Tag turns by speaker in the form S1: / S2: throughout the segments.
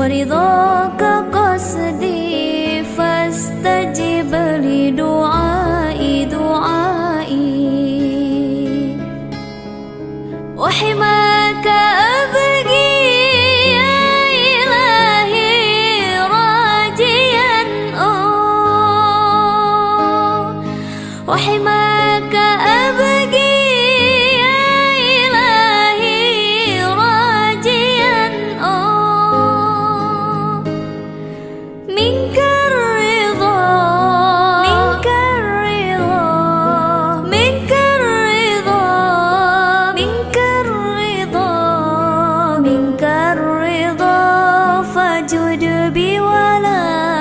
S1: ورضاك قصدي فاستجب لدعائي دعائي. وحماك أبغي يا إلهي راجيا. وحماك أبغي wajud biwalai.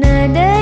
S1: Nadai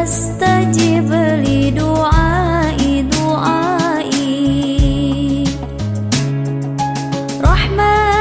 S1: فاستجب لدعائي دعائي. رحمن